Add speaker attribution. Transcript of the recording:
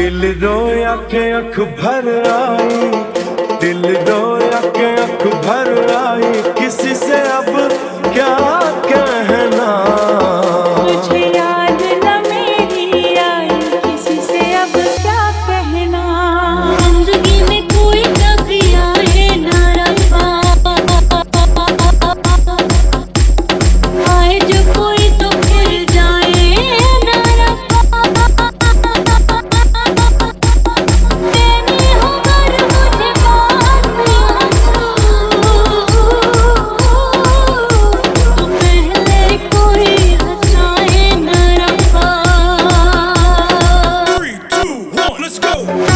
Speaker 1: दिल दो के अख भर आई। दिल दो go.